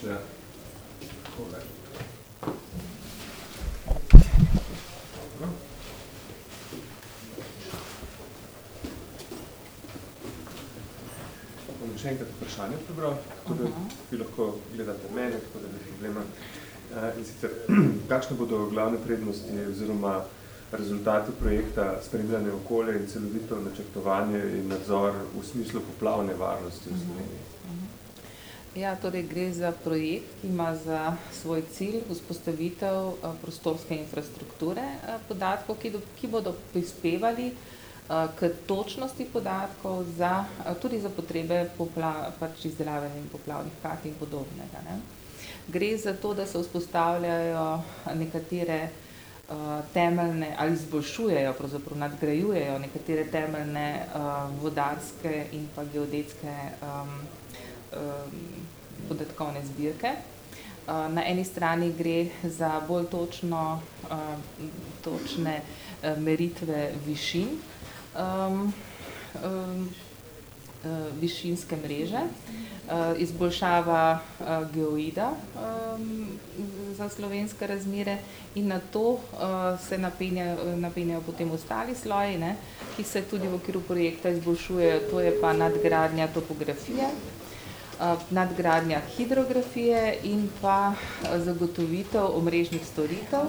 takole. Bom še enkrat vprašanje prebral, tako da vi lahko gledate mene, tako da ne problema. In sicer, kakšne bodo glavne prednosti oziroma rezultati projekta spremljanje okolja in celovito načrtovanje in nadzor v smislu poplavne varnosti v Sloveniji? Ja, torej gre za projekt, ki ima za svoj cilj vzpostavitev prostorske infrastrukture podatkov, ki ki bodo prispevali k točnosti podatkov za, tudi za potrebe pač izdelave poplavnih kart in podobnega, ne. Gre za to, da se vzpostavljajo nekatere temeljne ali izboljšujejo, pravzaprav nadgrajujejo nekatere temeljne vodarske in pa geodetske podatkovne zbirke. Na eni strani gre za bolj točno točne meritve višin višinske mreže, izboljšava geoida za slovenske razmere in nato se napenjajo, napenjajo potem ostali sloji, ne, ki se tudi v okviru projekta izboljšujejo, to je pa nadgradnja topografije, nadgradnja hidrografije in pa zagotovitev omrežnih storitev,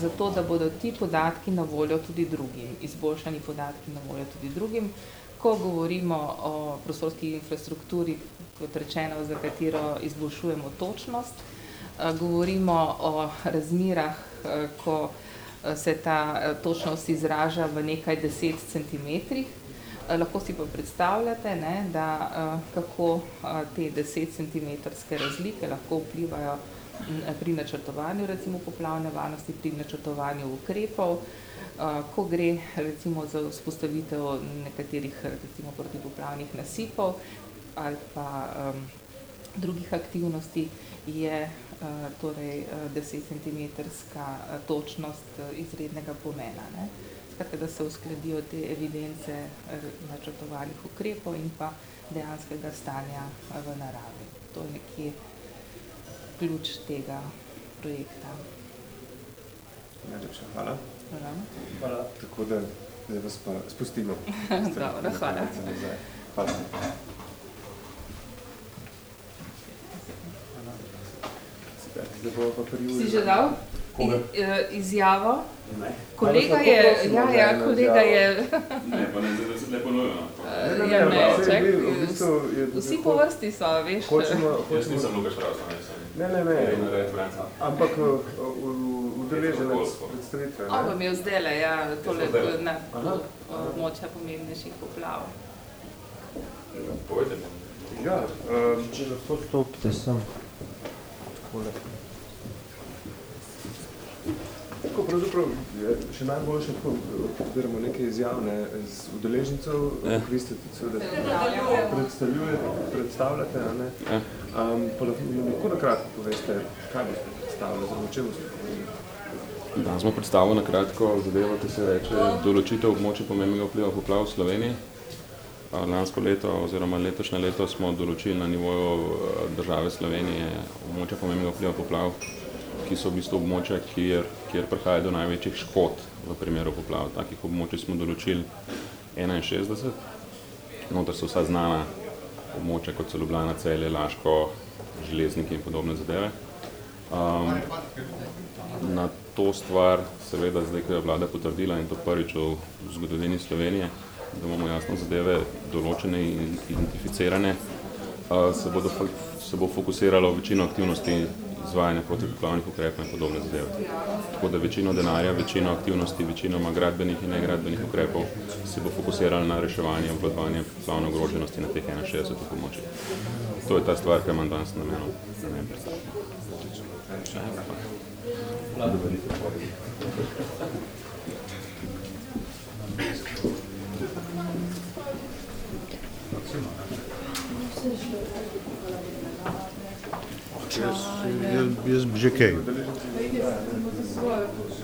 zato da bodo ti podatki na voljo tudi drugim, izboljšani podatki na voljo tudi drugim. Ko govorimo o prostorski infrastrukturi, kot rečeno, za katero izboljšujemo točnost, govorimo o razmerah, ko se ta točnost izraža v nekaj deset centimetrih, lahko si pa predstavljate, ne, da kako te desetcentimetrske razlike lahko vplivajo pri načrtovanju recimo poplavne varnosti, pri načrtovanju ukrepov, ko gre recimo za vzpostavitev nekaterih recimo protipoplavnih nasipov ali pa drugih aktivnosti, je torej desetcentimetrska točnost izrednega pomena, ne. Skratka, da se uskladijo te evidence načrtovanih ukrepov in pa dejanskega stanja v naravi. To je nekje ključ tega projekta. Najlepša hvala. Hvala. Tako da zdaj vas pa spustimo. Dobro, hvala. Hvala. Zdaj bova pa pri Juliji. Si že dal izjavo? Kolega je, ja, ja, kolega je Ja, ne, čakaj, vsi po vrsti so, a veš. Ne, ne, ne, ampak udeleženec predstavitve, ne. On bo imel zdajle, ja, tole na območja pomembnejših poplav. Ja, Če lahko stopite sem. Takole. Tako pravzaprav je še najboljše tako, zbiramo neke izjave, ne, z udeležencev, vi ste tudi predstavljujete, predstavljate, a ne. Pa lahko na kratko poveste, kaj boste predstavili oziroma o čem boste govorili? Danes bom predstavil na kratko zadevo, ki se reče Določitev območij pomembnega vpliva poplav v Sloveniji. Lansko leto oziroma letošnje leto smo določili na nivoju države Slovenije območja pomembnega vpliva poplav, ki so v bistvu območja, kjer, kjer prihaja do največjih škod v primeru poplav. Takih območij smo določili enainšestdeset. Noter so vsa znana območja, kot so Ljubljana, Celje, Laško, Železniki in podobne zadeve. Na to stvar seveda zdaj, ko je vlada potrdila, in to prvič v zgodovini Slovenije, da imamo jasno zadeve določene in identificirane, se bodo se bo fokusiralo večino aktivnosti izvajanja protipoplavnih ukrepov in podobne zadeve. Tako da večino denarja, večino aktivnosti, večinoma gradbenih in negradbenih ukrepov se bo fokusiralo na reševanje, obvladovanje poplavne ogroženosti na teh enainšestdesetih območjih. To je ta stvar, ki jo imam danes namenil, namen predstaviti. Jaz, Дез, איז ביז ביקה. מייד, מוס דער סווייער קוש,